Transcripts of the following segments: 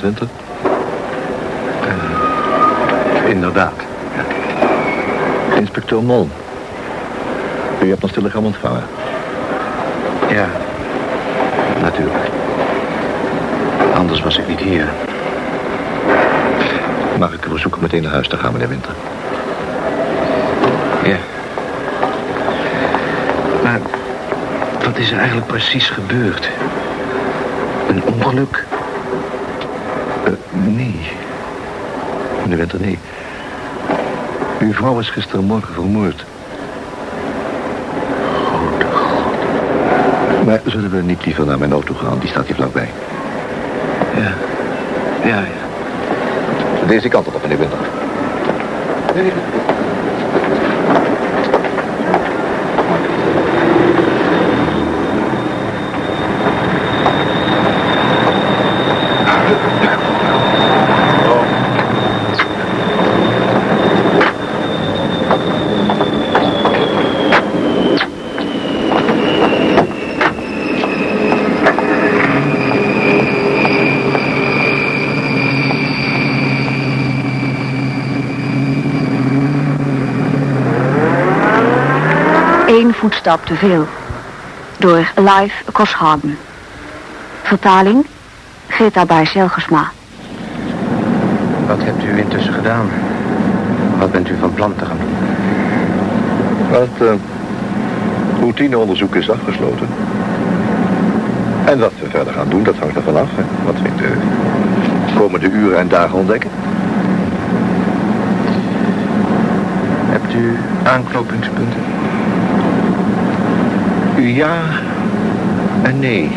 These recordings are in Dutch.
Winter? Inderdaad. Inspecteur Mol. U hebt ons telegram ontvangen. Ja, natuurlijk. Anders was ik niet hier. Mag ik u verzoeken meteen naar huis te gaan, meneer Winter? Ja. Maar wat is er eigenlijk precies gebeurd? Een ongeluk? Uh, nee. Meneer nee. Uw vrouw is gistermorgen vermoord. Grote god. Maar zullen we niet liever naar mijn auto gaan? Die staat hier vlakbij. Ja. Ja, ja. Deze kant op, meneer Winter. Nee. Eén voetstap te veel. Door Live Koshagen. Vertaling Greta Baars-Jelgersma. Wat hebt u intussen gedaan? Wat bent u van plan te gaan doen? Het uh, routineonderzoek is afgesloten. En wat we verder gaan doen, dat hangt ervan af. Hè. Wat we in de komende uren en dagen ontdekken. Hebt u aanknopingspunten? Ja en nee.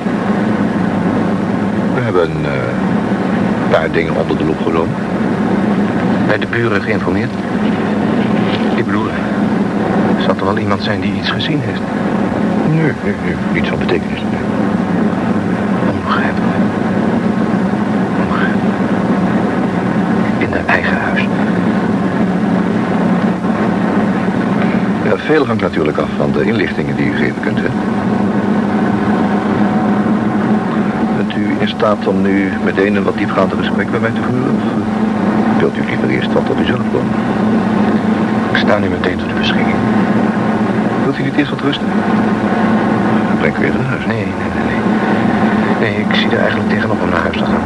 We hebben een uh, paar dingen onder de loep genomen. Bij de buren geïnformeerd? Ik bedoel, zal er wel iemand zijn die iets gezien heeft? Nee, nee, nee. Niets van betekenis. Nee. Onbegrijpelijk. Onbegrijpelijk. In haar eigen huis. Ja, veel hangt natuurlijk af van de inlichtingen die u geven kunt, hè? Bent u in staat om nu meteen een wat diepgaander gesprek met mij te voeren? Of eh, wilt u liever eerst wat op uzelf komen? Ik sta nu meteen tot de beschikking. Wilt u niet eerst wat rusten? Dan breng ik weer naar huis. Nee, nee, nee, nee. Nee, ik zie er eigenlijk tegenop om naar huis te gaan.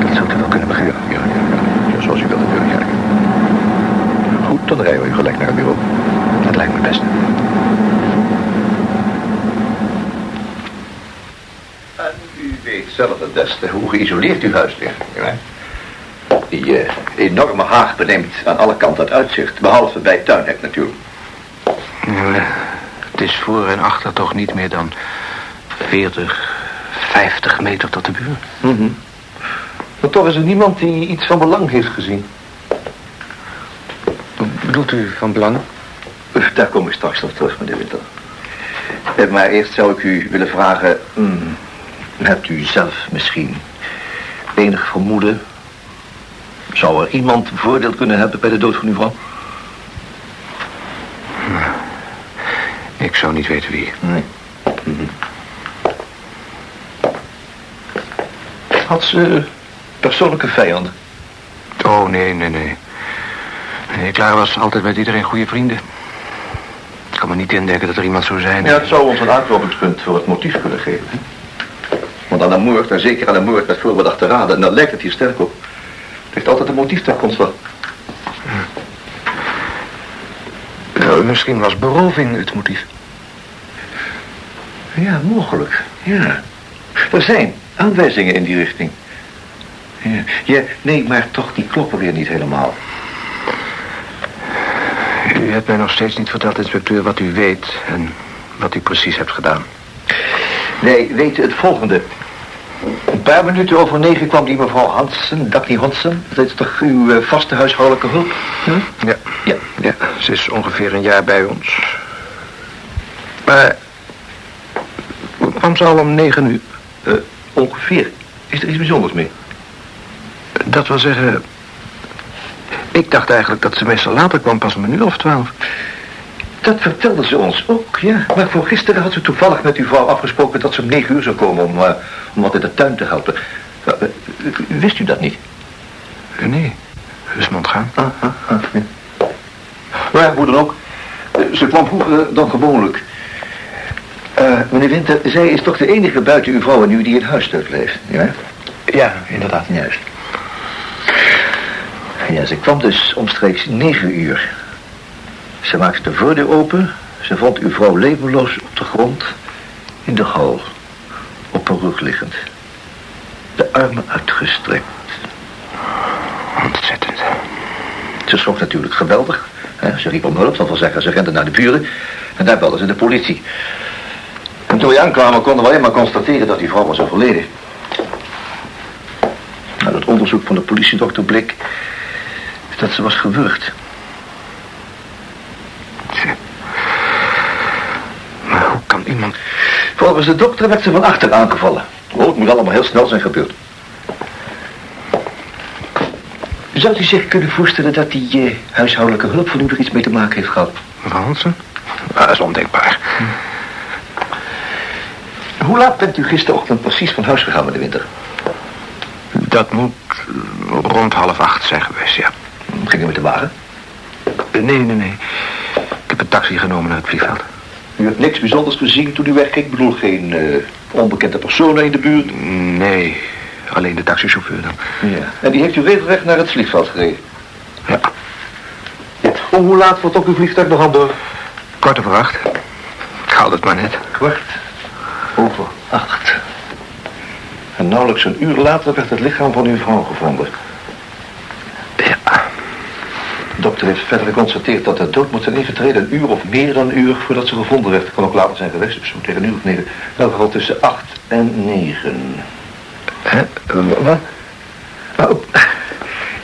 Dat zult u wel kunnen begrijpen. Ja, ja, ja. ja zoals u wilt natuurlijk, ja. Dan rijden we gelijk naar het bureau. Dat lijkt me het beste. En u weet zelf het beste hoe geïsoleerd uw huis ligt. Ja. Die uh, enorme haag beneemt aan alle kanten het uitzicht. Behalve bij het tuinhek natuurlijk. Ja, het is voor en achter toch niet meer dan 40, 50 meter tot de buurt. Mm -hmm. Maar toch is er niemand die iets van belang heeft gezien. U van belang? Daar kom ik straks nog terug, meneer Winter. Eh, maar eerst zou ik u willen vragen... Hmm, hebt u zelf misschien enig vermoeden... zou er iemand voordeel kunnen hebben bij de dood van uw vrouw? Ik zou niet weten wie. Nee. Mm -hmm. Had ze persoonlijke vijanden? Oh, nee, nee, nee. Nee, Clara was altijd met iedereen goede vrienden. Ik kan me niet indenken dat er iemand zou zijn. Ja, het zou ons een aanknopingspunt voor het motief kunnen geven. Want aan een moord, en zeker aan een moord met voorbedachte raden, en dan lijkt het hier sterk op. Het heeft altijd een motief ter grondslag. Nou, misschien was beroving het motief. Ja, mogelijk. Ja. Er zijn aanwijzingen in die richting. Ja. ja, nee, maar toch, die kloppen weer niet helemaal. U hebt mij nog steeds niet verteld, inspecteur, wat u weet en wat u precies hebt gedaan. Wij weten het volgende. Een paar minuten over negen kwam die mevrouw Hansen, Dagny Hansen. Dat is toch uw uh, vaste huishoudelijke hulp? Hm? Ja. ja. Ja, ze is ongeveer een jaar bij ons. Maar kwam ze al om negen uur? Uh, ongeveer. Is er iets bijzonders mee? Dat wil zeggen... Ik dacht eigenlijk dat ze meestal later kwam, pas om een uur of twaalf. Dat vertelde ze ons ook, ja. Maar voor gisteren had ze toevallig met uw vrouw afgesproken dat ze om negen uur zou komen om, uh, om wat in de tuin te helpen. Uh, wist u dat niet? nee, is me ontgaan. Ah, ah, ah, ja. Maar hoe dan ook. Ze kwam vroeger dan gewoonlijk. meneer Winter, zij is toch de enige buiten uw vrouw en u die het huis terugleeft, ja? Ja, inderdaad. Juist. Ja, ze kwam dus omstreeks negen uur. Ze maakte de voordeur open. Ze vond uw vrouw levenloos op de grond. In de hal. Op haar rug liggend. De armen uitgestrekt. Ontzettend. Ze schrok natuurlijk geweldig. Ze riep om hulp, dat wil zeggen, ze rende naar de buren. En daar belden ze de politie. En toen we aankwamen konden we alleen maar constateren dat die vrouw was overleden. Nou, het onderzoek van de politiedokter bleek dat ze was gewurgd. Maar hoe kan iemand... Volgens de dokter werd ze van achter aangevallen. Oh, het moet allemaal heel snel zijn gebeurd. Zou u zich kunnen voorstellen dat die uh, huishoudelijke hulp van u er iets mee te maken heeft gehad? Hansen? Dat is ondenkbaar. Hm. Hoe laat bent u gisterochtend precies van huis gegaan, meneer Winter? Dat moet rond half acht zijn geweest, ja. Ging u met de wagen? Nee, nee, nee. Ik heb een taxi genomen naar het vliegveld. U hebt niks bijzonders gezien toen u wegging? Ik bedoel, geen uh, onbekende personen in de buurt? Nee, alleen de taxichauffeur dan. Ja. En die heeft u regelrecht naar het vliegveld gereden? Ja. Om hoe laat wordt ook uw vliegtuig nog aan boord? Kwart over acht. Ik haal het maar net. Kwart over acht. En nauwelijks een uur later werd het lichaam van uw vrouw gevonden. De dokter heeft verder geconstateerd dat de dood moet zijn ingetreden een uur of meer dan een uur voordat ze gevonden werd. Het kan ook later zijn geweest, zo tegen een uur of negen. In elk geval tussen acht en negen. Hè? Wat? Oh,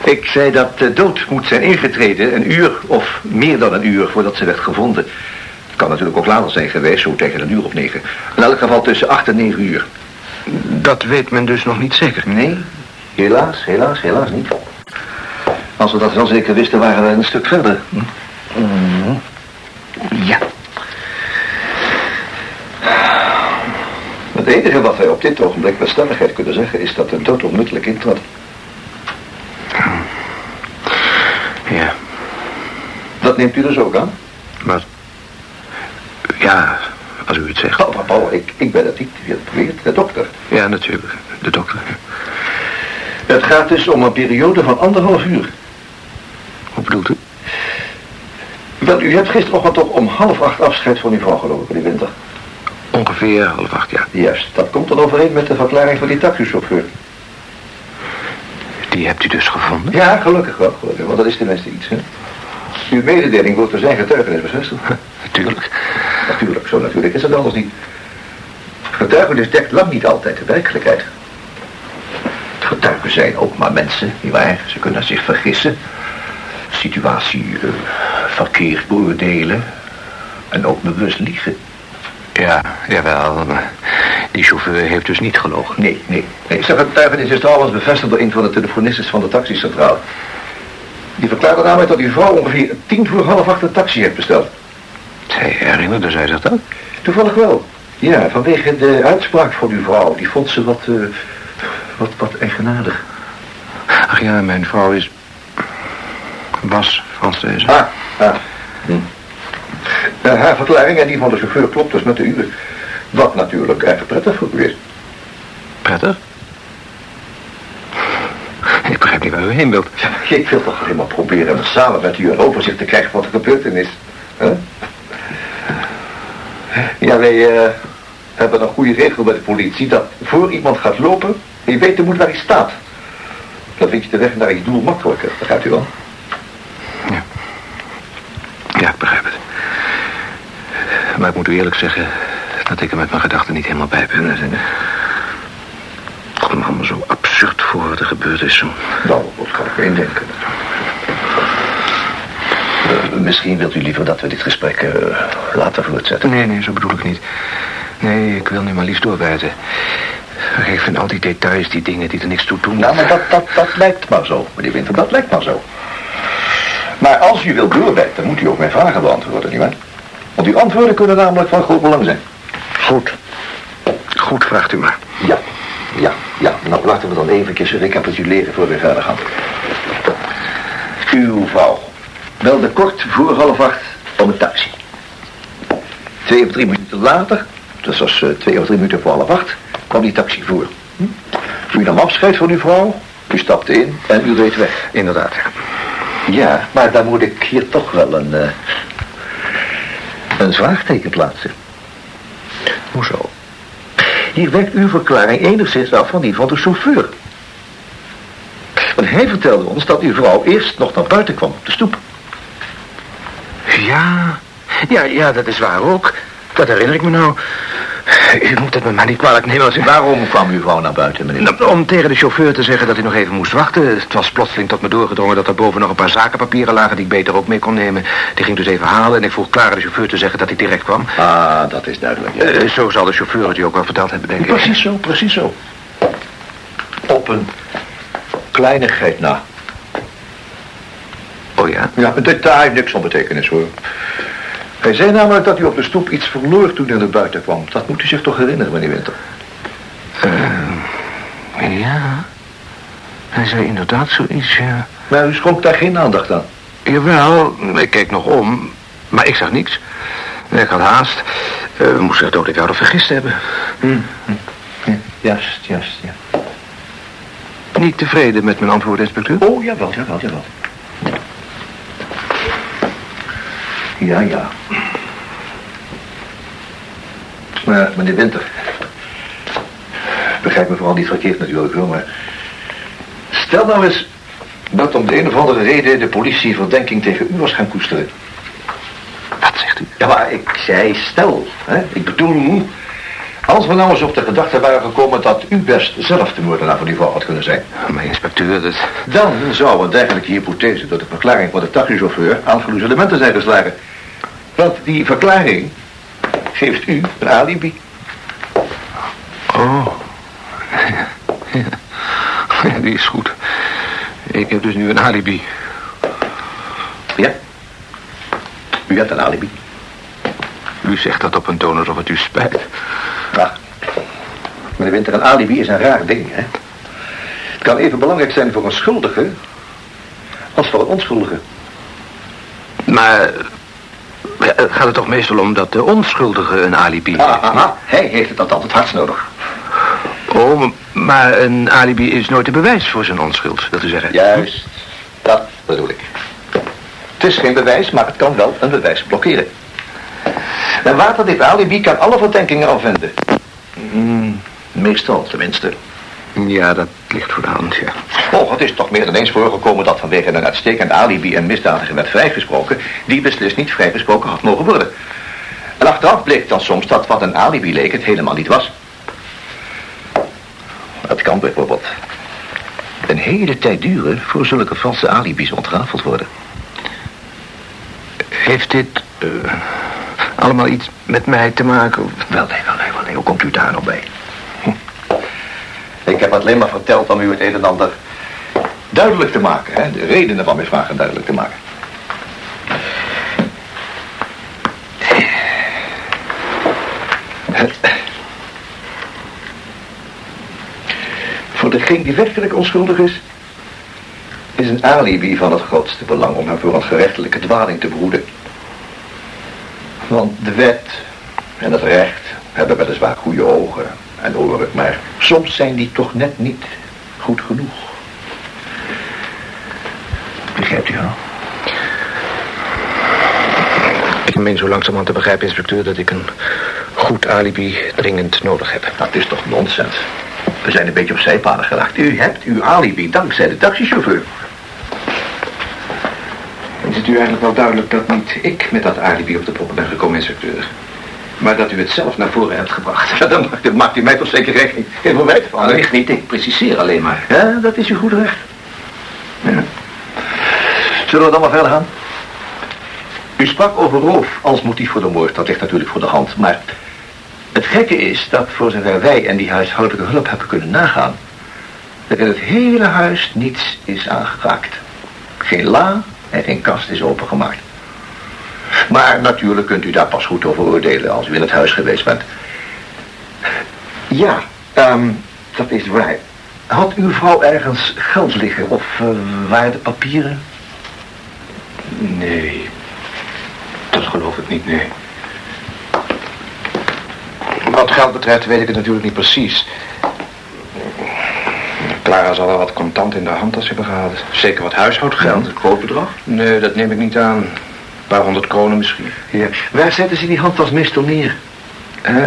ik zei dat de dood moet zijn ingetreden een uur of meer dan een uur voordat ze werd gevonden. Het kan natuurlijk ook later zijn geweest, zo tegen een uur of negen. In elk geval tussen acht en negen uur. Dat weet men dus nog niet zeker? Nee, helaas, helaas, helaas niet. Als we dat wel zeker wisten, waren we een stuk verder. Mm. Ja. Het enige wat wij op dit ogenblik met stelligheid kunnen zeggen... is dat de dood onmiddellijk intrad. Ja. Dat neemt u dus ook aan? Wat? Ja, als u het zegt. Oh, oh, oh ik, ik ben het niet. Wie het probeert, de dokter. Ja, natuurlijk. De dokter. Het gaat dus om een periode van anderhalf uur. Bedoelt u? Wel, u hebt gisterochtend toch om half acht afscheid van uw vrouw gelopen, die winter. Ongeveer half acht, ja. Juist, dat komt dan overeen met de verklaring van die taxichauffeur. Die hebt u dus gevonden? Ja, gelukkig wel, gelukkig, want dat is tenminste iets, hè. Uw mededeling wordt door zijn getuigenis bevestigd. Natuurlijk. Natuurlijk, zo natuurlijk is het anders niet. Getuigenis dekt lang niet altijd de werkelijkheid. Getuigen zijn ook maar mensen, nietwaar? Ze kunnen zich vergissen. Situatie uh, verkeerd beoordelen. En ook bewust liegen. Ja, jawel. Maar die chauffeur heeft dus niet gelogen. Nee, nee. nee. Zijn getuigenis is trouwens bevestigd door een van de telefonistes van de taxicentraal. Die verklaarde namelijk dat uw vrouw ongeveer tien voor half acht een taxi heeft besteld. Zij herinnerde zij zich dat? Toevallig wel. Ja, vanwege de uitspraak van uw vrouw. Die vond ze wat, uh, wat, wat eigenaardig. Ach ja, mijn vrouw is... was Frans deze. Ah, ah. Hm. Uh, haar verklaring en die van de chauffeur klopt dus met de uwe. Wat natuurlijk erg prettig voor u is. Prettig? Ik begrijp niet waar u heen wilt. Ik wil toch alleen maar proberen samen met u een overzicht te krijgen wat er gebeurd is. Huh? Ja, wij uh, hebben een goede regel bij de politie... dat voor iemand gaat lopen, je weet moet waar hij staat. Dan vind je de weg naar je doel makkelijker. Begrijpt u wel? Ja. Ik begrijp het. Maar ik moet u eerlijk zeggen... dat ik er met mijn gedachten niet helemaal bij ben. Het komt allemaal zo absurd voor wat er gebeurd is. Zo. Nou, dat kan ik indenken. Uh, misschien wilt u liever dat we dit gesprek uh, later voortzetten. Nee, nee, zo bedoel ik niet. Nee, ik wil nu maar liefst doorwijten. Ik vind al die details, die dingen die er niks toe doen. Nou, maar dat, dat, dat lijkt maar zo, meneer Winter. Dat lijkt maar zo. Maar als u wilt doorwijten, moet u ook mijn vragen beantwoorden, nietwaar? Want uw antwoorden kunnen namelijk van groot belang zijn. Goed. Goed, vraagt u maar. Ja, ja. Ja, nou laten we dan eventjes recapituleren voor we verder gaan. Uw vrouw belde kort voor half acht om een taxi. Twee of drie minuten later, dus was uh, twee of drie minuten voor half acht, kwam die taxi voor. Hm? U nam afscheid van uw vrouw, u stapte in en u reed weg. Inderdaad, ja. Ja, maar dan moet ik hier toch wel een, uh, een zwaarteken plaatsen. Hoezo? Hier werkt uw verklaring enigszins af van die van de chauffeur. Want hij vertelde ons dat uw vrouw eerst nog naar buiten kwam op de stoep. Ja, ja, ja, dat is waar ook. Dat herinner ik me nou. U moet het me maar niet kwalijk nemen als u... Waarom kwam uw vrouw naar buiten, meneer? Nou, om tegen de chauffeur te zeggen dat hij nog even moest wachten. Het was plotseling tot me doorgedrongen dat er boven nog een paar zakenpapieren lagen... die ik beter ook mee kon nemen. Die ging dus even halen en ik vroeg klaar de chauffeur te zeggen dat hij direct kwam. Ah, dat is duidelijk. Ja. Uh, zo zal de chauffeur het u ook wel verteld hebben, denk ik. Precies zo, precies zo. Op een kleinigheid na. Oh ja? Ja, een detail, niks van betekenis hoor. Hij zei namelijk dat u op de stoep iets verloor toen hij naar buiten kwam. Dat moet u zich toch herinneren, meneer Winter? Uh, ja. Hij zei inderdaad zoiets, ja. Maar u schonk daar geen aandacht aan? Jawel, ik keek nog om, maar ik zag niks. Ik had haast. Uh, we moesten het vergist hebben. Hm. hm. Ja, juist, juist, ja. Niet tevreden met mijn antwoord, inspecteur? Oh, jawel, jawel, jawel. Ja, ja. Maar, meneer Winter... Begrijp me vooral niet verkeerd natuurlijk, hoor, maar... Stel nou eens dat om de een of andere reden de politie verdenking tegen u was gaan koesteren. Wat zegt u? Ja, maar ik zei stel, hè. Ik bedoel, als we nou eens op de gedachte waren gekomen dat u best zelf de moordenaar van uw vrouw had kunnen zijn. Maar inspecteur, dat... Dan zou een dergelijke hypothese door de verklaring van de taxichauffeur aan elementen zijn geslagen. Want die verklaring geeft u een alibi. Oh. Ja. ja, die is goed. Ik heb dus nu een alibi. Ja. U hebt een alibi. U zegt dat op een toon alsof het u spijt. Ach, meneer Winter, een alibi is een raar ding, hè? Het kan even belangrijk zijn voor een schuldige als voor een onschuldige. Maar gaat het toch meestal om dat de onschuldige een alibi heeft? Ah, ah, ah. Hij heeft het altijd hardst nodig. Oh, maar een alibi is nooit een bewijs voor zijn onschuld, wil u zeggen? Juist, dat bedoel ik. Het is geen bewijs, maar het kan wel een bewijs blokkeren. Een waterdip alibi kan alle verdenkingen afwenden. Mm, meestal, tenminste. Ja, dat ligt voor de hand, ja. Oh, het is toch meer dan eens voorgekomen dat vanwege een uitstekend alibi een misdadiger werd vrijgesproken... die beslist niet vrijgesproken had mogen worden. En achteraf bleek dan soms dat wat een alibi leek het helemaal niet was. Het kan bijvoorbeeld een hele tijd duren voor zulke valse alibis ontrafeld worden. Heeft dit uh, allemaal iets met mij te maken? Wel, nee, wel, nee, wel, nee. Hoe komt u daar nog bij? Hm. Ik heb alleen maar verteld om u het een en ander duidelijk te maken. Hè? De redenen van mijn vragen duidelijk te maken. Voor degene die werkelijk onschuldig is... is een alibi van het grootste belang om hem voor een gerechtelijke dwaling te behoeden. Want de wet en het recht hebben weliswaar goede ogen en oren, maar soms zijn die toch net niet goed genoeg. Begrijpt u wel? Ik meen zo langzamerhand te begrijpen, inspecteur, dat ik een goed alibi dringend nodig heb. Dat is toch nonsens? We zijn een beetje op zijpaden geraakt. U hebt uw alibi dankzij de taxichauffeur. Is het u eigenlijk wel duidelijk dat niet ik met dat alibi op de proppen ben gekomen, inspecteur? Maar dat u het zelf naar voren hebt gebracht. Ja, dan maakt, maakt u mij toch zeker rekening. Geen verwijt van. Wellicht niet, ik preciseer alleen maar. Ja, dat is uw goed recht. Ja. Zullen we dan maar verder gaan? U sprak over roof als motief voor de moord. Dat ligt natuurlijk voor de hand. Maar het gekke is dat voor zover wij en die huishoudelijke hulp hebben kunnen nagaan... er in het hele huis niets is aangeraakt. Geen la en geen kast is opengemaakt. Maar natuurlijk kunt u daar pas goed over oordelen als u in het huis geweest bent. Ja, um, dat is waar. Had uw vrouw ergens geld liggen of uh, waardepapieren? Nee. Dat geloof ik niet, nee. Wat geld betreft weet ik het natuurlijk niet precies. Clara zal er wat contant in de handtas hebben gehad. Zeker wat huishoudgeld. een groot bedrag? Nee, dat neem ik niet aan. Een paar honderd kronen misschien. Ja. Waar zetten ze die handtas meestal neer? Uh,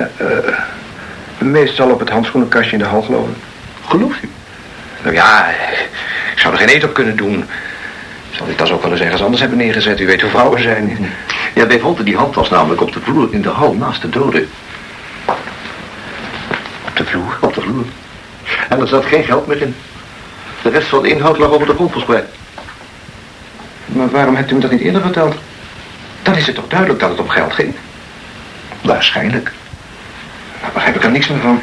meestal op het handschoenenkastje in de hal, geloof ik. Gelooft u? Nou ja, ik zou er geen eten op kunnen doen. Zal die tas ook wel eens ergens anders hebben neergezet. U weet hoe vrouwen zijn. Ja, wij vonden die handtas namelijk op de vloer in de hal naast de doden. Op de vloer? Op de vloer. En er zat geen geld meer in. De rest van de inhoud lag over de grond verspreid. Maar waarom hebt u me dat niet eerder verteld? Dan is het toch duidelijk dat het om geld ging? Waarschijnlijk. Daar begrijp ik er niks meer van.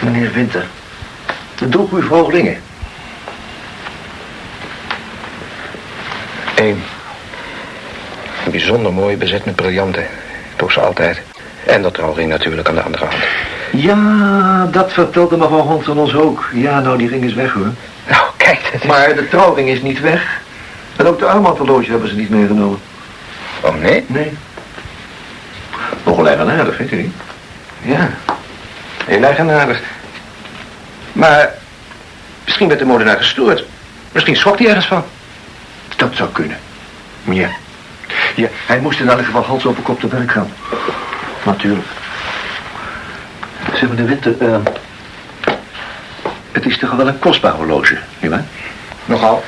Meneer Winter, droeg uw vrouw ringen? Eén. Een bijzonder mooi bezet met briljanten. Droeg ze altijd. En dat trouwring natuurlijk aan de andere hand. Ja, dat vertelde mevrouw Honson ons ook. Ja, nou, die ring is weg, hoor. Nou, kijk. Dat is... Maar de trouwring is niet weg. En ook de armbandhorloge hebben ze niet meegenomen. Oh, nee? Nee. Nogal eigenaardig, vindt u niet? Ja, heel eigenaardig. Maar misschien werd de moordenaar gestoord. Misschien schrok hij ergens van. Dat zou kunnen. Ja. Ja, hij moest in elk geval hals over kop te werk gaan. Natuurlijk. Zeg Winter, uh, het is toch wel een kostbaar horloge, nietwaar? Nogal.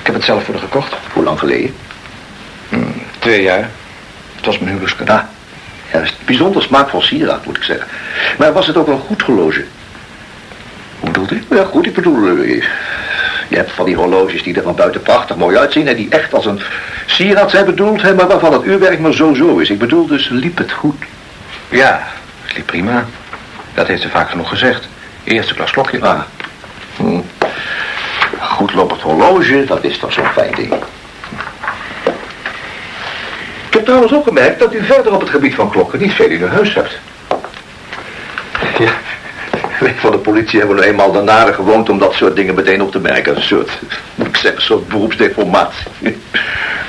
Ik heb het zelf voor de gekocht. Hoe lang geleden? Hmm, twee jaar. Het was mijn huwelijkscadeau. Ah, juist. Bijzonder smaakvol sieraad, moet ik zeggen. Maar was het ook een goed horloge? Hoe bedoelt u? Ja, goed, ik bedoel... Uh, je hebt van die horloges die er van buiten prachtig mooi uitzien... en die echt als een sieraad zijn bedoeld, hè, maar waarvan het uurwerk maar zo-zo is. Ik bedoel dus, liep het goed? Ja, het liep prima. Dat heeft ze vaak genoeg gezegd. Eerste klas klokje. Ah. Hm. Goed lopend horloge, dat is toch zo'n fijn ding. Ik heb trouwens ook gemerkt dat u verder op het gebied van klokken niet veel in uw huis hebt. Ja, wij van de politie hebben nu eenmaal de nare gewoond om dat soort dingen meteen op te merken. Een soort, ik zeggen, een soort beroepsdeformatie.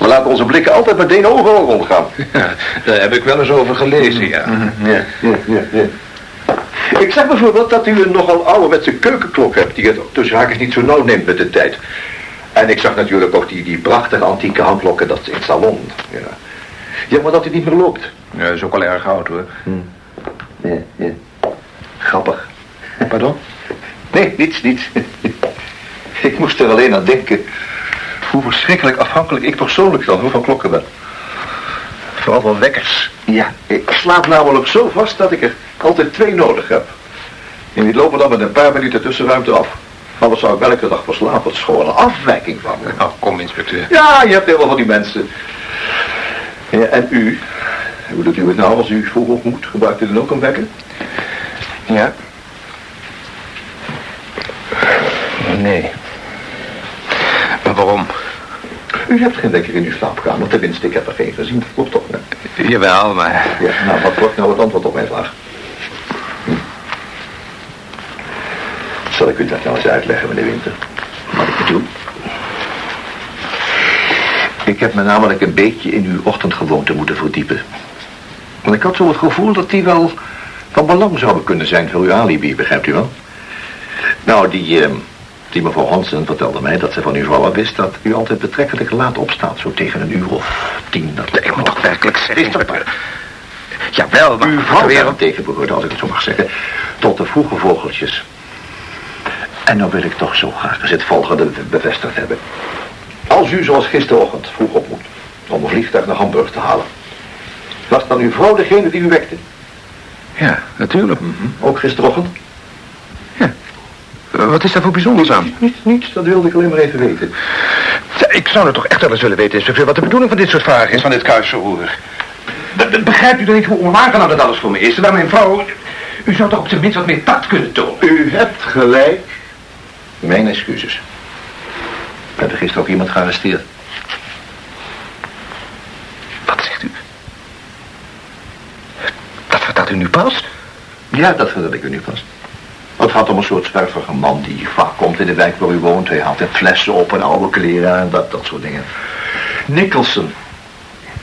We laten onze blikken altijd meteen overal rondgaan. Ja, daar heb ik wel eens over gelezen, ja. Ja, ja, ja, ja. Ik zeg bijvoorbeeld dat u een nogal oude met zijn keukenklok hebt... die het tussen haakjes niet zo nauw neemt met de tijd. En ik zag natuurlijk ook die, die prachtige antieke handklokken dat in het salon. Ja. ja, maar dat hij niet meer loopt. Ja, dat is ook wel erg oud, hoor. Hm. Ja, ja. Grappig. Pardon? Nee, niets, niets. ik moest er alleen aan denken... hoe verschrikkelijk afhankelijk ik persoonlijk dan van klokken ben. Vooral van wekkers. Ja, ik slaap namelijk zo vast dat ik er altijd twee nodig heb. En die lopen dan met een paar minuten tussenruimte af. Anders zou ik welke dag verslapen. Dat is gewoon een afwijking van me. Nou, kom, inspecteur. Ja, je hebt heel veel van die mensen. Ja, en u? Hoe doet u het nou als u vroeg moet? Gebruikt u dan ook een wekker? Ja. Nee. Maar waarom? U hebt geen wekker in uw slaapkamer. Tenminste, ik heb er geen gezien. Dat klopt toch? Nee? Jawel, maar... Ja, nou, wat wordt nou het antwoord op mijn vraag? Hm. Zal ik u dat nou eens uitleggen, meneer Winter? Wat ik bedoel? Ik heb me namelijk een beetje in uw ochtendgewoonte moeten verdiepen. Want ik had zo het gevoel dat die wel van belang zouden kunnen zijn voor uw alibi, begrijpt u wel? Nou, die, uh, die mevrouw Hansen vertelde mij dat ze van uw vrouw wist dat u altijd betrekkelijk laat opstaat, zo tegen een uur of tien. Dat ik moet toch werkelijk zeggen, Is inspecteur? Jawel, maar... Uw vrouw daarentegen behoort, als ik het zo mag zeggen, tot de vroege vogeltjes. En nou wil ik toch zo graag het volgende bevestigd hebben. Als u zoals gisterochtend vroeg op moet, om een vliegtuig naar Hamburg te halen, was dan uw vrouw degene die u wekte? Ja, natuurlijk. Ook gisterochtend? Eh, Wat is daar voor bijzonders aan? Niets, niets, dat wilde ik alleen maar even weten. Ik zou het toch echt wel eens willen weten, inspecteur, wat de bedoeling van dit soort vragen is, van dit kuisverhoor. Be- be- Begrijpt u dan niet hoe onaangenaam dat alles voor me is? Terwijl mijn vrouw... U zou toch op zijn minst wat meer tact kunnen tonen? U hebt gelijk. Mijn excuses. We hebben gisteren ook iemand gearresteerd. Wat zegt u? Dat vertelt u nu pas? Ja, dat vertel ik u nu vast. Wat gaat om een soort zwervige man die vaak komt in de wijk waar u woont. Hij haalt in flessen op en oude kleren en dat, dat soort dingen. Nicholson.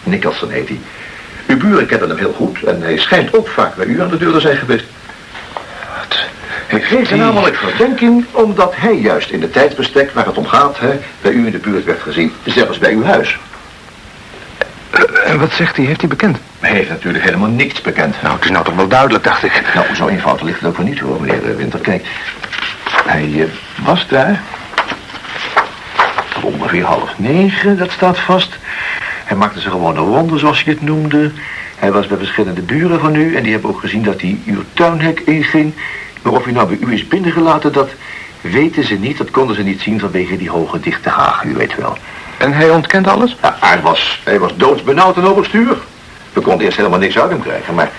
Nicholson heet hij. Uw buren kennen hem heel goed en hij schijnt ook vaak bij u aan de deur te zijn geweest. Wat? Ik kreeg namelijk verdenking omdat hij juist in de tijdsbestek waar het om gaat, hè, bij u in de buurt werd gezien, zelfs bij uw huis. En wat zegt hij? Heeft hij bekend? Hij heeft natuurlijk helemaal niks bekend. Nou, het is nou toch wel duidelijk, dacht ik. Nou, zo eenvoudig ligt het ook voor niet hoor, meneer Winter. Kijk, hij eh, was daar. Ongeveer half negen, dat staat vast. Hij maakte zijn gewone ronde, zoals je het noemde. Hij was bij verschillende buren van u en die hebben ook gezien dat hij uw tuinhek inging. Maar of hij nou bij u is binnengelaten, dat weten ze niet. Dat konden ze niet zien vanwege die hoge dichte hagen, u weet wel. En hij ontkent alles? Ja, hij, was, hij was doodsbenauwd en overstuur. We konden eerst helemaal niks uit hem krijgen, maar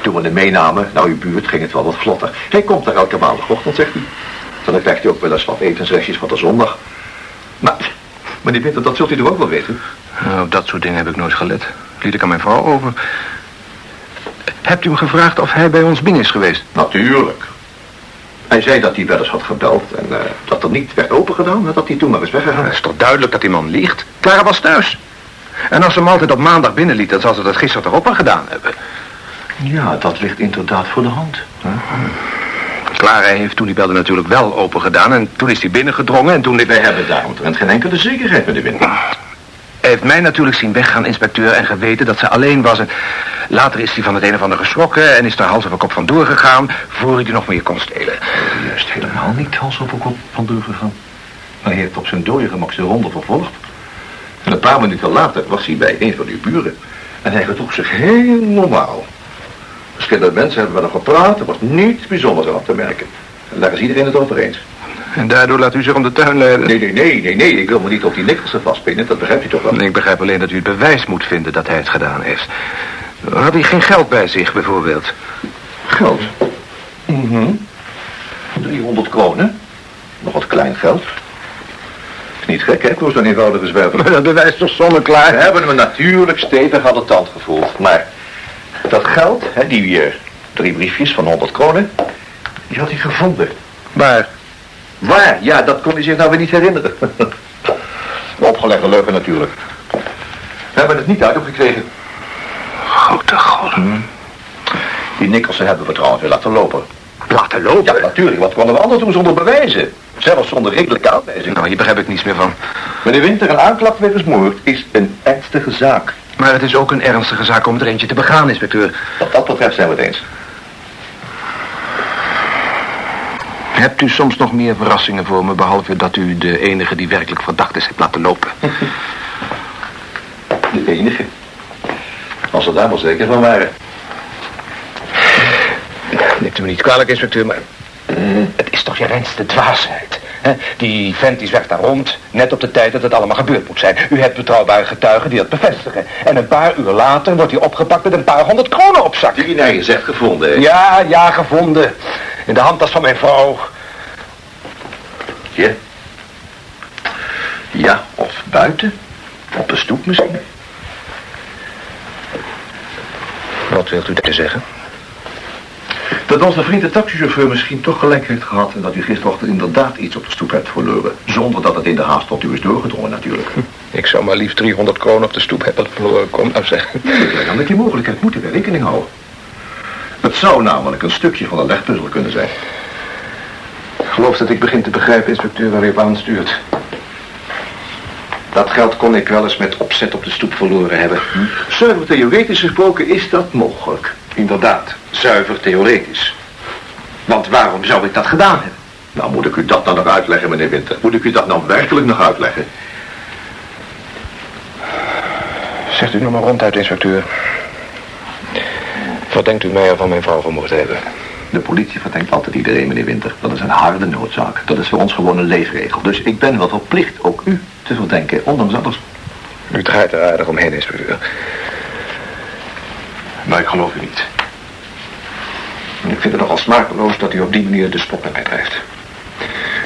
toen we hem meenamen naar uw buurt ging het wel wat vlotter. Hij komt daar elke maandagochtend, zegt hij. Dan krijgt hij ook wel eens wat etensrestjes van de zondag. Maar, meneer Winter, dat zult u toch ook wel weten? Nou, op dat soort dingen heb ik nooit gelet. Liet ik aan mijn vrouw over. Hebt u hem gevraagd of hij bij ons binnen is geweest? Natuurlijk. Hij zei dat hij wel eens had gebeld en eh, dat er niet werd opengedaan en dat hij toen maar is weggegaan. Het is toch duidelijk dat die man liegt? Clara was thuis. En als ze hem altijd op maandag binnenliet, dan zal ze dat gisteren toch ook al gedaan hebben. Ja, dat ligt inderdaad voor de hand. Clara heeft toen hij belde natuurlijk wel open gedaan. En toen is hij binnengedrongen en toen... Wij hebben daaromtrent geen enkele zekerheid, meneer Winter. Hij heeft mij natuurlijk zien weggaan, inspecteur, en geweten dat ze alleen was. En later is hij van het een of ander geschrokken en is er hals over kop vandoor gegaan... voor hij nog meer kon stelen. Juist helemaal niet hals over kop vandoor gegaan. Maar hij heeft op zijn dode gemak zijn ronde vervolgd. En een paar minuten later was hij bij een van uw buren. En hij gedroeg zich heel normaal. Verschillende mensen hebben wel nog gepraat, er was niets bijzonders aan te merken. En daar is iedereen het over eens. En daardoor laat u zich om de tuin leiden? Nee, nee, nee, nee, nee. Ik wil me niet op die Nicholson vastpinnen, dat begrijpt u toch wel? Ik begrijp alleen dat u het bewijs moet vinden dat hij het gedaan heeft. Had hij geen geld bij zich, bijvoorbeeld? Geld? Mhm. 300 kronen. Nog wat klein geld. Is niet gek, hè, voor zo'n eenvoudige zwerver. Maar dat bewijst toch zonneklaar? We hebben hem natuurlijk stevig aan de tand gevoeld. Maar dat geld, hè, die eh, drie briefjes van 100 kronen, die had hij gevonden. Maar, Waar? Ja, dat kon hij zich nou weer niet herinneren. Opgelegde leugen natuurlijk. We hebben het niet uit hem god. Die Nicholson hebben we trouwens weer laten lopen. Laten lopen? Ja, natuurlijk. Wat konden we anders doen zonder bewijzen? Zelfs zonder redelijke aanwijzing. Nou, hier begrijp ik niets meer van. Meneer Winter, een aanklacht wegens moord is een ernstige zaak. Maar het is ook een ernstige zaak om er eentje te begaan, inspecteur. Wat dat betreft zijn we het eens. Hebt u soms nog meer verrassingen voor me, behalve dat u de enige die werkelijk verdacht is hebt laten lopen? De enige. Als we daar wel zeker van waren. Neemt u me niet kwalijk, inspecteur, maar... Het is toch je reinste dwaasheid. Hè? Die vent zwerft daar rond, net op de tijd dat het allemaal gebeurd moet zijn. U hebt betrouwbare getuigen die dat bevestigen. En een paar uur later wordt hij opgepakt met een paar honderd kronen op zak. Die nee, is echt gevonden. hè? Ja, ja, gevonden. In de handtas van mijn vrouw. Ja. Ja, of buiten. Op de stoep misschien. Wat wilt u te zeggen? Dat onze vriend de taxichauffeur misschien toch gelijk heeft gehad... en dat u gisterochtend inderdaad iets op de stoep hebt verloren. Zonder dat het in de haast tot u is doorgedrongen natuurlijk. Ik zou maar liefst 300 kronen op de stoep hebben verloren. Kom nou zeg. Ja, dan met die mogelijkheid moeten we rekening houden. Het zou namelijk een stukje van de legpuzzel kunnen zijn. Ik geloof dat ik begin te begrijpen, inspecteur, waar u op aanstuurt. Dat geld kon ik wel eens met opzet op de stoep verloren hebben. Zuiver theoretisch gesproken is dat mogelijk. Inderdaad, zuiver theoretisch. Want waarom zou ik dat gedaan hebben? Nou, moet ik u dat nou nog uitleggen, meneer Winter? Moet ik u dat nou werkelijk nog uitleggen? Zegt u nog maar ronduit, inspecteur. Wat denkt u mij ervan mijn vrouw vermoord te hebben? De politie verdenkt altijd iedereen, meneer Winter. Dat is een harde noodzaak. Dat is voor ons gewoon een leefregel. Dus ik ben wel verplicht ook u te verdenken, ondanks alles. U draait er aardig omheen, inspecteur. Maar ik geloof u niet. En ik vind het nogal smakeloos dat u op die manier de spot met mij drijft.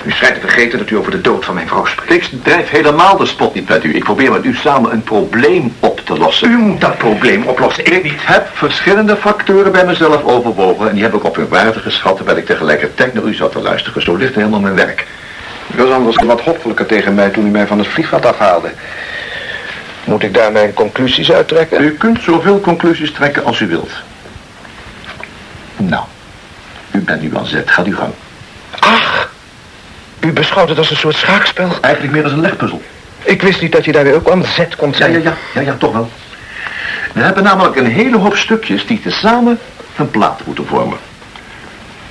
U schijnt te vergeten dat u over de dood van mijn vrouw spreekt. Ik drijf helemaal de spot niet met u. Ik probeer met u samen een probleem op te lossen. U moet dat probleem oplossen, ik niet. Heb verschillende factoren bij mezelf overwogen... en die heb ik op hun waarde geschat... terwijl ik tegelijkertijd naar u zat te luisteren. Zo ligt helemaal mijn werk. U was anders wat hoffelijker tegen mij toen u mij van het vliegveld afhaalde. Moet ik daar mijn conclusies uittrekken? U kunt zoveel conclusies trekken als u wilt. Nou, u bent nu aan zet. Gaat u gang. Ach, u beschouwt het als een soort schaakspel. Eigenlijk meer als een legpuzzel. Ik wist niet dat je daar weer ook aan zet kon Ja, zijn. ja, ja, ja, ja, toch wel. We hebben namelijk een hele hoop stukjes die tezamen een plaat moeten vormen.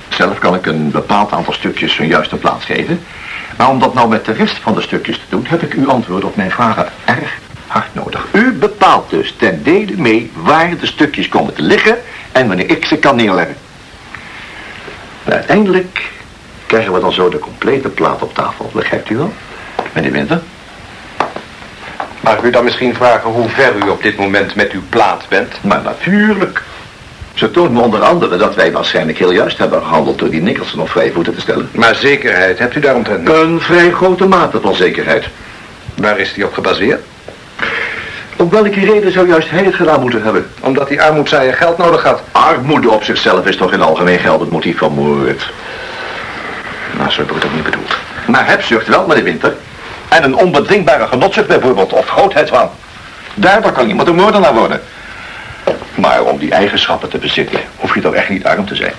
Zelf kan ik een bepaald aantal stukjes hun juiste plaats geven. Maar om dat nou met de rest van de stukjes te doen, heb ik uw antwoord op mijn vragen erg hard nodig. U bepaalt dus ten dele mee waar de stukjes komen te liggen en wanneer ik ze kan neerleggen. En uiteindelijk krijgen we dan zo de complete plaat op tafel. Begrijpt u wel? Meneer Winter? Mag ik u dan misschien vragen hoe ver u op dit moment met uw plaat bent? Maar natuurlijk. Ze toont me onder andere dat wij waarschijnlijk heel juist hebben gehandeld door die Nicholson op vrije voeten te stellen. Maar zekerheid, hebt u daaromtrent? Een vrij grote mate van zekerheid. Waar is die op gebaseerd? Op welke reden zou juist hij het gedaan moeten hebben? Omdat die armoedzaaier geld nodig had. Armoede op zichzelf is toch in algemeen geld het motief van moord. Nou, zo heb ik het ook niet bedoeld. Maar hebzucht wel, meneer Winter. En een onbedwingbare genotzucht bijvoorbeeld, of grootheidswaan. Daardoor kan iemand een moordenaar worden. Maar om die eigenschappen te bezitten, hoef je toch echt niet arm te zijn.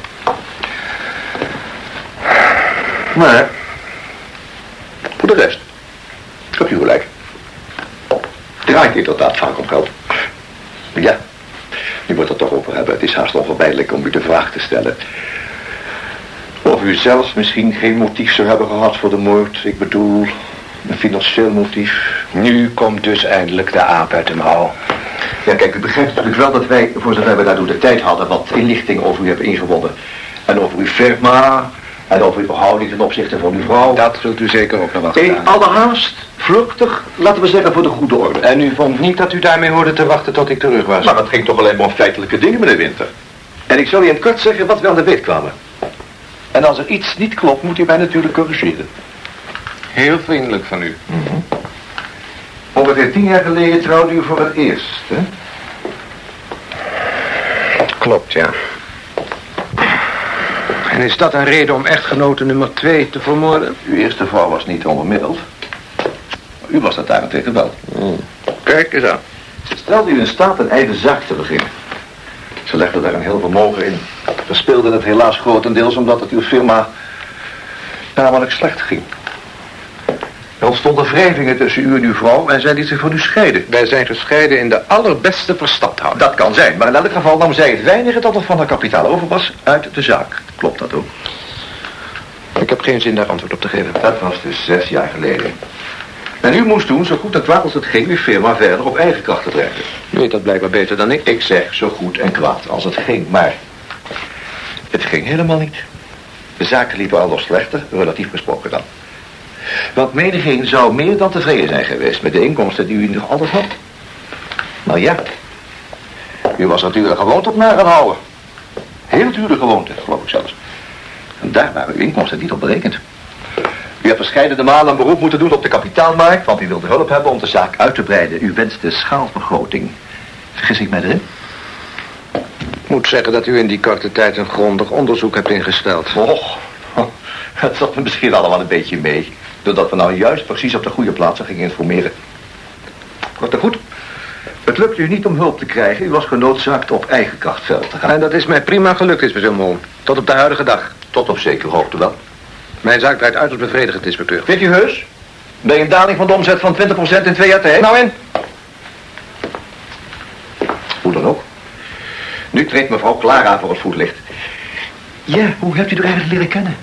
Maar, voor de rest, heb je gelijk. Draait inderdaad vaak om geld. Ja, nu wordt het toch over hebben. Het is haast onvermijdelijk om u de vraag te stellen. Of u zelf misschien geen motief zou hebben gehad voor de moord. Ik bedoel, een financieel motief. Nu komt dus eindelijk de aap uit de mouw. Ja, kijk, u begrijpt natuurlijk wel dat wij, voor zover we daartoe de tijd hadden, wat inlichting over u hebben ingewonnen. En over uw firma, en over uw houding ten opzichte van uw vrouw. Dat zult u zeker ook nog wel In gedaan. alle haast, vluchtig, laten we zeggen voor de goede orde. En u vond niet dat u daarmee hoorde te wachten tot ik terug was? Maar dat ging toch alleen maar om feitelijke dingen, meneer Winter. En ik zal u in het kort zeggen wat we aan de weet kwamen. En als er iets niet klopt, moet u mij natuurlijk corrigeren. Heel vriendelijk van u. Ongeveer tien jaar geleden trouwde u voor het eerst, hè? Klopt, ja. En is dat een reden om echtgenote nummer twee te vermoorden? Uw eerste vrouw was niet ondermiddeld. U was dat daarentegen wel. Kijk eens aan. Ze stelde u in staat een eigen zaak te beginnen. Ze legde daar een heel vermogen in. Verspeelde het helaas grotendeels omdat het uw firma namelijk slecht ging. Er ontstonden wrijvingen tussen u en uw vrouw en zij liet zich van u scheiden. Wij zijn gescheiden in de allerbeste verstandhouding. Dat kan zijn, maar in elk geval nam zij het weinige dat er van haar kapitaal over was uit de zaak. Klopt dat ook? Ik heb geen zin daar antwoord op te geven. Dat was dus zes jaar geleden. En u moest toen, zo goed en kwaad als het ging, uw firma verder op eigen krachten brengen. U weet dat blijkbaar beter dan ik. Ik zeg zo goed en kwaad als het ging, maar het ging helemaal niet. De zaken liepen al slechter, relatief gesproken dan. Want menigeen zou meer dan tevreden zijn geweest met de inkomsten die u nog altijd had. Maar ja, u was natuurlijk gewoon op na gaan houden. Heel dure gewoonte, geloof ik zelfs. En daar waren uw inkomsten niet op berekend. U hebt verscheidene malen een beroep moeten doen op de kapitaalmarkt, want u wilde hulp hebben om de zaak uit te breiden. U wenste schaalvergroting. Vergis ik mij erin? Ik moet zeggen dat u in die korte tijd een grondig onderzoek hebt ingesteld. Och, het zat me misschien allemaal een beetje mee. Doordat we nou juist precies op de goede plaatsen gingen informeren. Kort en goed. Het lukte u niet om hulp te krijgen. U was genoodzaakt op eigen kracht verder te gaan. En dat is mij prima gelukt, inspecteur Moon. Tot op de huidige dag. Tot op zekere hoogte wel. Mijn zaak draait uit als bevredigend, inspecteur. Vindt u heus? Bij een daling van de omzet van 20% in twee jaar tijd? Nou en? Hoe dan ook. Nu treedt mevrouw Clara voor het voetlicht. Ja, hoe hebt u er eigenlijk leren kennen?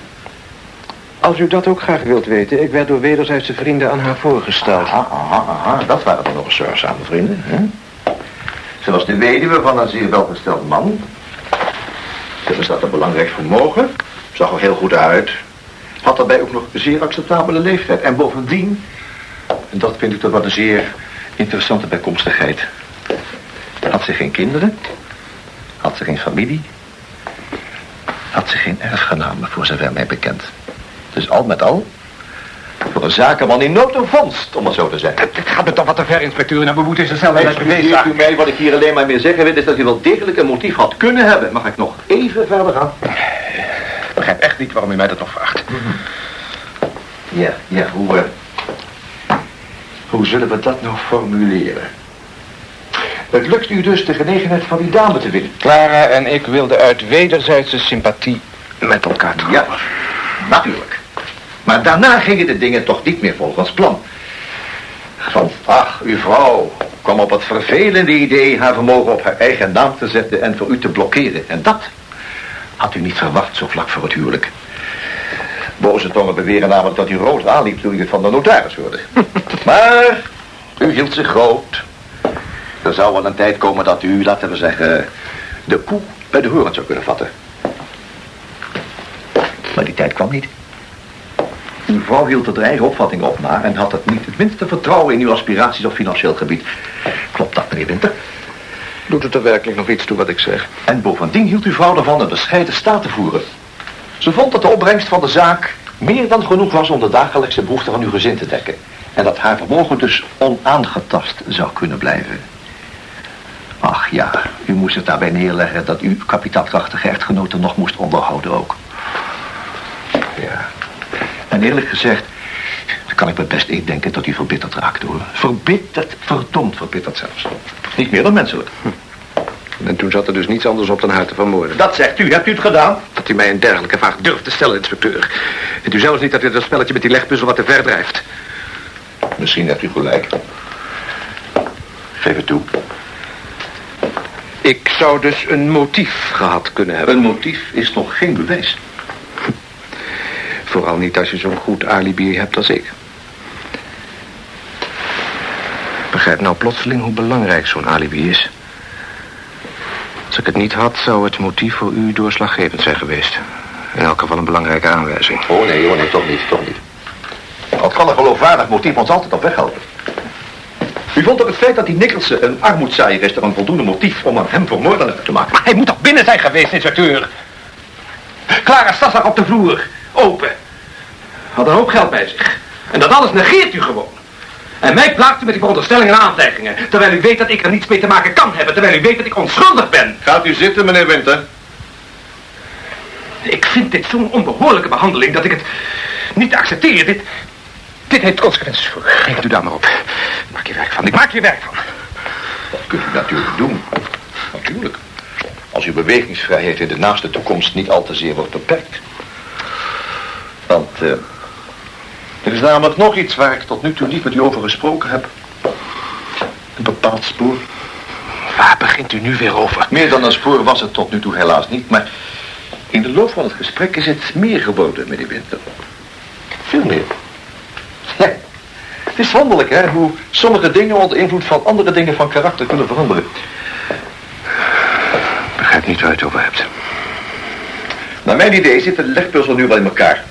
Als u dat ook graag wilt weten, ik werd door wederzijdse vrienden aan haar voorgesteld. Aha, aha, aha. Dat waren dan nog zorgzame vrienden, hè? Ze was de weduwe van een zeer welgesteld man. Ze bezat een belangrijk vermogen. Zag er heel goed uit. Had daarbij ook nog een zeer acceptabele leeftijd. En bovendien, en dat vind ik toch wel een zeer interessante bijkomstigheid. Had ze geen kinderen. Had ze geen familie. Had ze geen erfgenamen, voor zover mij bekend. Dus al met al Voor een zakenman in nood een vondst, om het zo te zeggen. Het gaat me toch wat te ver, inspecteur. En we moeten ze snel naar de Excuseert bewezen. u mij, wat ik hier alleen maar meer zeggen wil... is dat u wel degelijk een motief had kunnen hebben. Mag ik nog even verder gaan? Ik begrijp echt niet waarom u mij dat nog vraagt. Ja, ja, hoe... eh, hoe zullen we dat nou formuleren? Het lukt u dus de genegenheid van die dame te winnen. Clara en ik wilden uit wederzijdse sympathie met elkaar trouwen. Ja, natuurlijk. Maar daarna gingen de dingen toch niet meer volgens plan. Want, ach, uw vrouw kwam op het vervelende idee haar vermogen op haar eigen naam te zetten en voor u te blokkeren. En dat had u niet verwacht zo vlak voor het huwelijk. Boze tongen beweren namelijk dat u rood aanliep toen u het van de notaris hoorde. maar u hield zich groot. Er zou wel een tijd komen dat u, laten we zeggen, de koe bij de horen zou kunnen vatten. Maar die tijd kwam niet. Uw vrouw hield er de eigen opvatting op na en had het niet het minste vertrouwen in uw aspiraties op financieel gebied. Klopt dat, meneer Winter? Doet het er werkelijk nog iets toe wat ik zeg? En bovendien hield uw vrouw ervan een bescheiden staat te voeren. Ze vond dat de opbrengst van de zaak meer dan genoeg was om de dagelijkse behoeften van uw gezin te dekken. En dat haar vermogen dus onaangetast zou kunnen blijven. Ach ja, u moest het daarbij neerleggen dat uw kapitaalkrachtige echtgenote nog moest onderhouden ook. Ja. En eerlijk gezegd, dan kan ik me best indenken dat u verbitterd raakt hoor. Verbitterd, verdomd verbitterd zelfs. Niet meer dan menselijk. En toen zat er dus niets anders op dan haar te vermoorden. Dat zegt u, hebt u het gedaan? Dat u mij een dergelijke vraag durft te stellen, inspecteur. Vindt u zelfs niet dat u dat spelletje met die legpuzzel wat te ver drijft? Misschien hebt u gelijk. Geef het toe. Ik zou dus een motief gehad kunnen hebben. Een motief is nog geen bewijs. Vooral niet als je zo'n goed alibi hebt als ik. Begrijp nou plotseling hoe belangrijk zo'n alibi is. Als ik het niet had, zou het motief voor u doorslaggevend zijn geweest. In elk geval een belangrijke aanwijzing. Oh nee, oh nee, toch niet, toch niet. Al kan een geloofwaardig motief ons altijd op weg helpen. U vond ook het feit dat die Nicholson een armoedzaaier is... er een voldoende motief om aan hem voor moordenaar te maken. Maar hij moet toch binnen zijn geweest, inspecteur? Clara Stas lag op de vloer, open. Had een hoop geld bij zich. En dat alles negeert u gewoon. En mij plaagt u met die veronderstellingen en aantijgingen. Terwijl u weet dat ik er niets mee te maken kan hebben. Terwijl u weet dat ik onschuldig ben. Gaat u zitten, meneer Winter. Ik vind dit zo'n onbehoorlijke behandeling dat ik het niet accepteer. Dit, dit heeft consequenties voor. Geef u daar maar op. Ik maak je werk van. Ik maak je werk van. Dat kunt u natuurlijk doen. Natuurlijk. Als uw bewegingsvrijheid in de naaste toekomst niet al te zeer wordt beperkt. Want eh, er is namelijk nog iets waar ik tot nu toe niet met u over gesproken heb. Een bepaald spoor. Waar begint u nu weer over? Meer dan een spoor was het tot nu toe helaas niet, maar in de loop van het gesprek is het meer geworden, meneer Winter. Veel meer. Ja, het is wonderlijk, hè, hoe sommige dingen onder invloed van andere dingen van karakter kunnen veranderen. Ik begrijp niet waar u het over hebt. Naar mijn idee zit de legpuzzel nu wel in elkaar.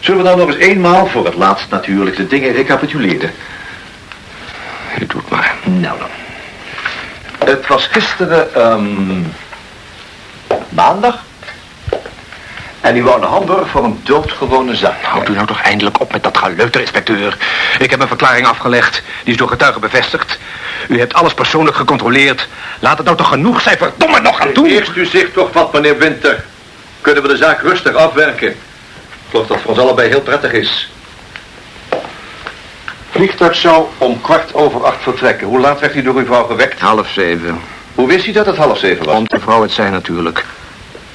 Zullen we dan nog eens eenmaal, voor het laatst natuurlijk, de dingen recapituleren? U doet maar. Nou dan. Het was gisteren, ehm, maandag. En u wou naar Hamburg voor een doodgewone zaak. Houdt u nou toch eindelijk op met dat geleuter, inspecteur. Ik heb een verklaring afgelegd. Die is door getuigen bevestigd. U hebt alles persoonlijk gecontroleerd. Laat het nou toch genoeg zijn, verdomme nog aan toe. Eerst u zich toch wat, meneer Winter. Kunnen we de zaak rustig afwerken? Ik geloof dat het voor ons allebei heel prettig is. Vliegtuig zou om kwart over acht vertrekken. Hoe laat werd u door uw vrouw gewekt? Half zeven. Hoe wist u dat het half zeven was? Om de vrouw het zijn natuurlijk.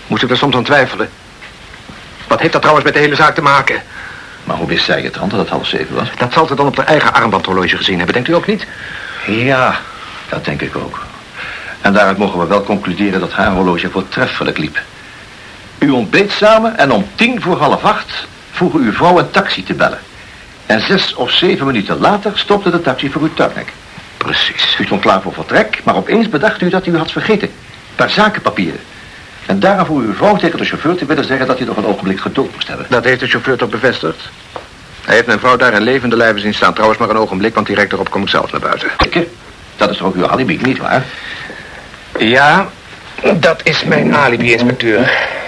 Moest ik er soms aan twijfelen. Wat heeft dat trouwens met de hele zaak te maken? Maar hoe wist zij het dan dat het half zeven was? Dat zal ze dan op haar eigen armbandhorloge gezien hebben, denkt u ook niet? Ja, dat denk ik ook. En daaruit mogen we wel concluderen dat haar horloge voortreffelijk liep. U ontbeet samen en om tien voor half acht vroeg uw vrouw een taxi te bellen. En zes of zeven minuten later stopte de taxi voor uw tuinhek. Precies. U stond klaar voor vertrek, maar opeens bedacht u dat u had vergeten. Paar zakenpapieren. En daarom vroeg uw vrouw tegen de chauffeur te willen zeggen dat hij nog een ogenblik geduld moest hebben. Dat heeft de chauffeur toch bevestigd? Hij heeft mijn vrouw daar in levende lijven zien staan. Trouwens maar een ogenblik, want direct erop kom ik zelf naar buiten. Kikke, dat is toch ook uw alibi, niet waar? Ja, dat is mijn alibi, inspecteur.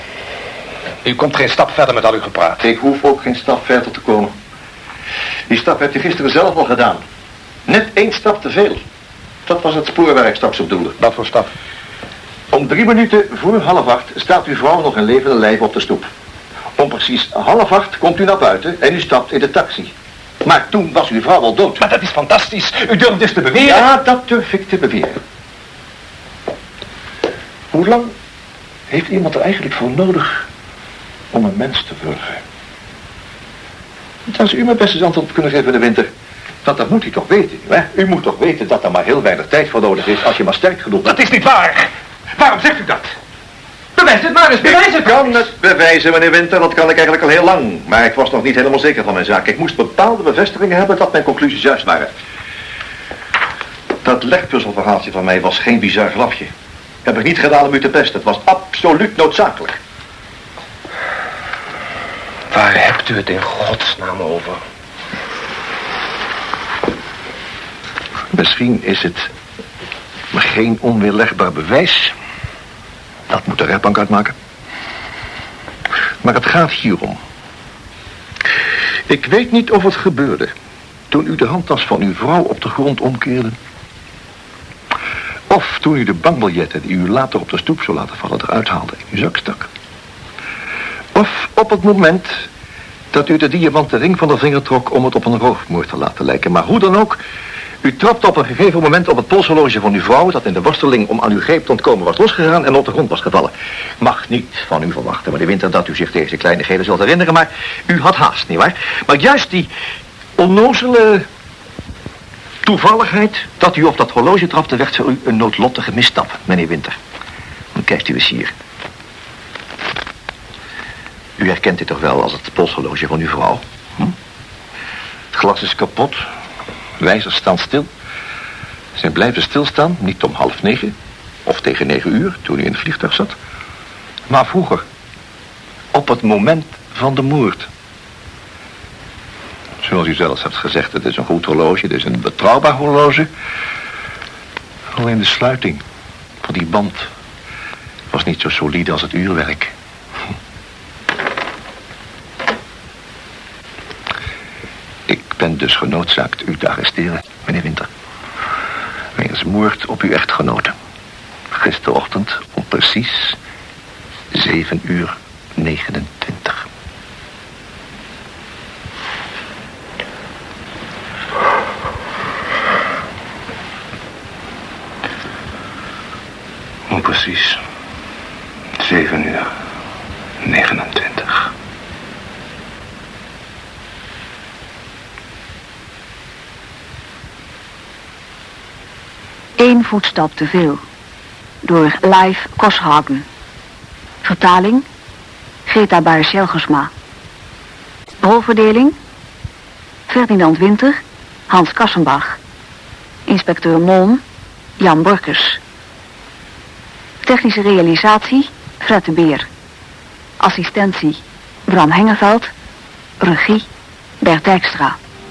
U komt geen stap verder met al uw gepraat. Ik hoef ook geen stap verder te komen. Die stap heb je gisteren zelf al gedaan. Net één stap te veel. Dat was het spoor waar ik straks op doelde. Wat voor stap? Om drie minuten voor half acht staat uw vrouw nog in levende lijf op de stoep. Om precies half acht komt u naar buiten en u stapt in de taxi. Maar toen was uw vrouw al dood. Maar dat is fantastisch. U durft dus te beweren. Ja, dat durf ik te beweren. Hoe lang heeft iemand er eigenlijk voor nodig om een mens te wurgen? Als u mijn beste antwoord op kunnen geven in de winter. Want dat moet u toch weten, hè? U moet toch weten dat er maar heel weinig tijd voor nodig is als je maar sterk genoeg bent. Dat is niet waar. Waarom zegt u dat? Bewijs het maar eens, bewijs het. Ik kan het bewijzen, meneer Winter, dat kan ik eigenlijk al heel lang. Maar ik was nog niet helemaal zeker van mijn zaak. Ik moest bepaalde bevestigingen hebben dat mijn conclusies juist waren. Dat legpuzzelverhaaltje van mij was geen bizar grafje. Heb ik niet gedaan om u te pesten. Het was absoluut noodzakelijk. Waar hebt u het in godsnaam over? Misschien is het geen onweerlegbaar bewijs. Dat moet de rechtbank uitmaken. Maar het gaat hierom. Ik weet niet of het gebeurde toen u de handtas van uw vrouw op de grond omkeerde. Of toen u de bankbiljetten die u later op de stoep zou laten vallen eruit haalde in uw zak stak. Of op het moment dat u de diamanten ring van de vinger trok om het op een roofmoord te laten lijken. Maar hoe dan ook, u trapte op een gegeven moment op het polshorloge van uw vrouw... dat in de worsteling om aan uw greep te ontkomen was losgegaan en op de grond was gevallen. Mag niet van u verwachten, meneer Winter, dat u zich deze kleinigheden zult herinneren... maar u had haast, nietwaar? Maar juist die onnozele toevalligheid dat u op dat horloge trapte... werd voor u een noodlottige misstap, meneer Winter. Dan kijkt u eens hier. U herkent dit toch wel als het polshorloge van uw vrouw? Hm? Het glas is kapot. Wijzers staan stil. Ze zijn blijven stilstaan, niet om half negen... of tegen negen uur, toen u in het vliegtuig zat... maar vroeger. Op het moment van de moord. Zoals u zelf hebt gezegd, het is een goed horloge, het is een betrouwbaar horloge. Alleen de sluiting van die band was niet zo solide als het uurwerk. Ik ben dus genoodzaakt u te arresteren, meneer Winter. Wegens moord op uw echtgenote. Gisterochtend om precies 7 uur 29. Om precies 7 uur 29. Eén voetstap te veel. Door Live Koshagen. Vertaling Greta Baer-Selgersma. Rolverdeling Ferdinand Winter, Hans Kassenbach. Inspecteur Molm, Jan Borkers. Technische realisatie Fred de Beer. Assistentie Bram Hengeveld. Regie Bert Dijkstra.